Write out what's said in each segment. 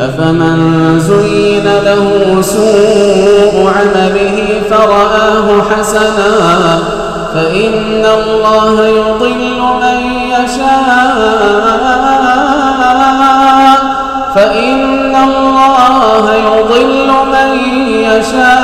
أفمن زين له سوء عمله فرآه حسنا فإن الله يضل من يشاء فإن الله يضل من يشاء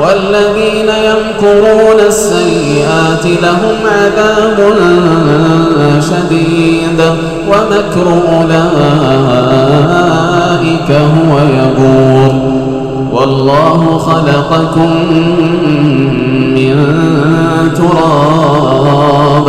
والذين يمكرون السيئات لهم عذاب شديد ومكر أولئك هو يبور. والله خلقكم من تراب.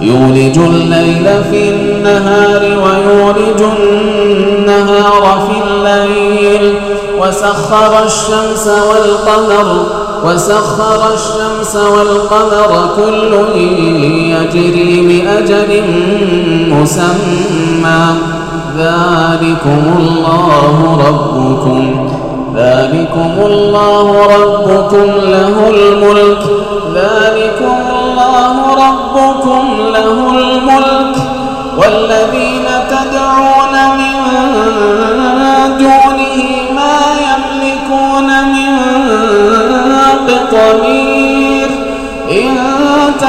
يولج الليل في النهار ويولج النهار في الليل. وسخر الشمس والقمر وسخر الشمس والقمر كل يجري لأجل مسمى. ذلكم الله ربكم ذلكم الله ربكم له الملك ربكم له الملك والذين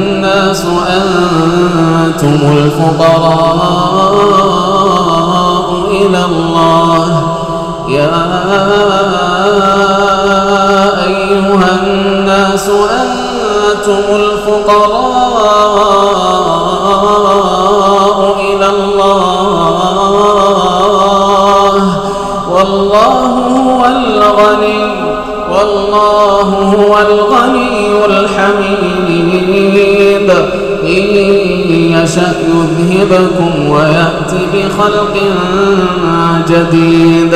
الناس أنتم الفقراء إلى الله. يا أيها الناس أنتم الفقراء إلى الله. والله هو الغني. والله هو الغني الحميد. إن يشأ يذهبكم ويأتي بخلق جديد.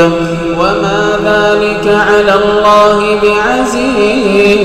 وما ذلك على الله بعزيز.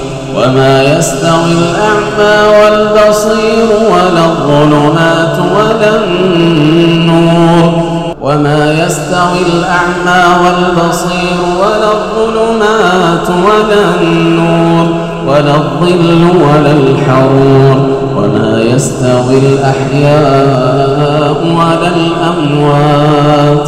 وما يستوي الأعمى والبصير ولا الظلمات ولا النور. وما يستوي الأعمى والبصير ولا الظلمات ولا النور. ولا الظل ولا الحرور. وما يستوي الأحياء ولا الأموات.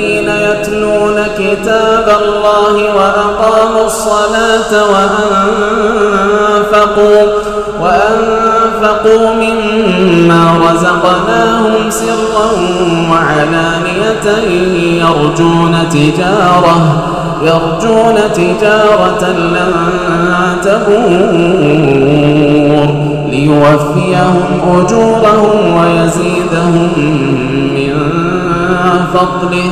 كتاب الله وأقاموا الصلاة وأنفقوا وأنفقوا مما رزقناهم سرا وعلانية يرجون تجارة يرجون تجارة لن تبور ليوفيهم أجورهم ويزيدهم من فضله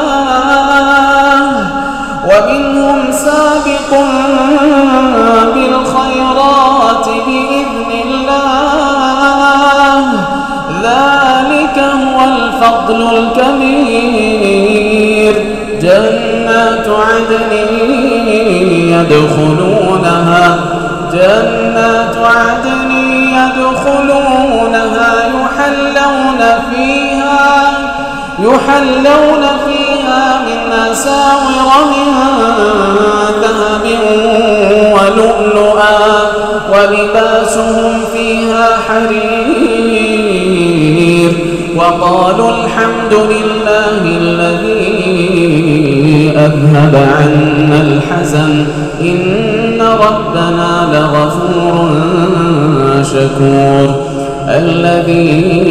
ومنهم سابق بالخيرات بإذن الله. ذلك هو الفضل الكبير. جنات عدن يدخلونها جنات عدن يدخلونها يحلون فيها يحلون فيها من أساور من ذهب ولؤلؤا ولباسهم فيها حرير وقالوا الحمد لله الذي أذهب عنا الحزن إن ربنا لغفور شكور الذي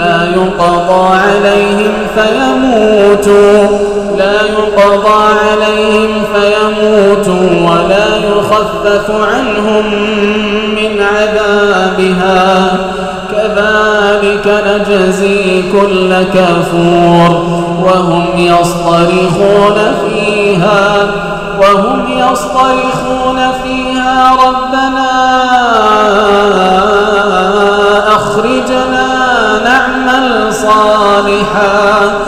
لا يقضى عليهم فيموتوا. لا يقضى عليهم فيموتوا ولا يخفف عنهم من عذابها. كذلك نجزي كل كفور. وهم يصطرخون فيها وهم يصطرخون فيها. ربنا عمل صالحا.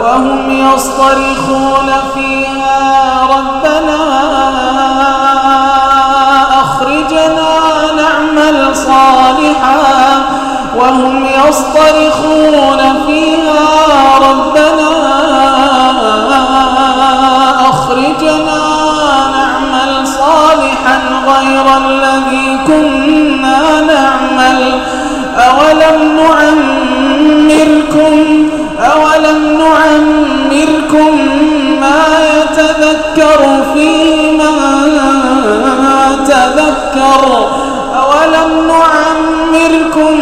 وهم يصطرخون فيها ربنا أخرجنا نعمل صالحا. وهم يصطرخون فيها ربنا أخرجنا نعمل صالحا غير الذي كنا نعمل. أولم نعمل نعمركم أولم نعمركم ما يتذكر فيه من تذكر أولم نعمركم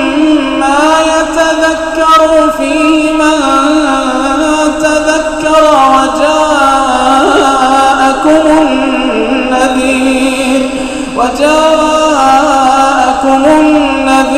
ما يتذكر فيه من تذكر وجاءكم النذير وجاءكم النذير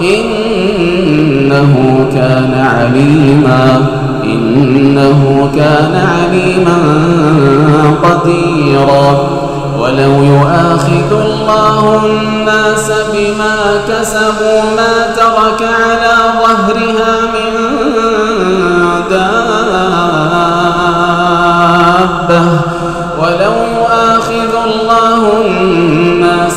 إنه كان عليما إنه كان عليما قديرا. ولو يؤاخذ الله الناس بما كسبوا ما ترك على ظهرها من دابة. ولو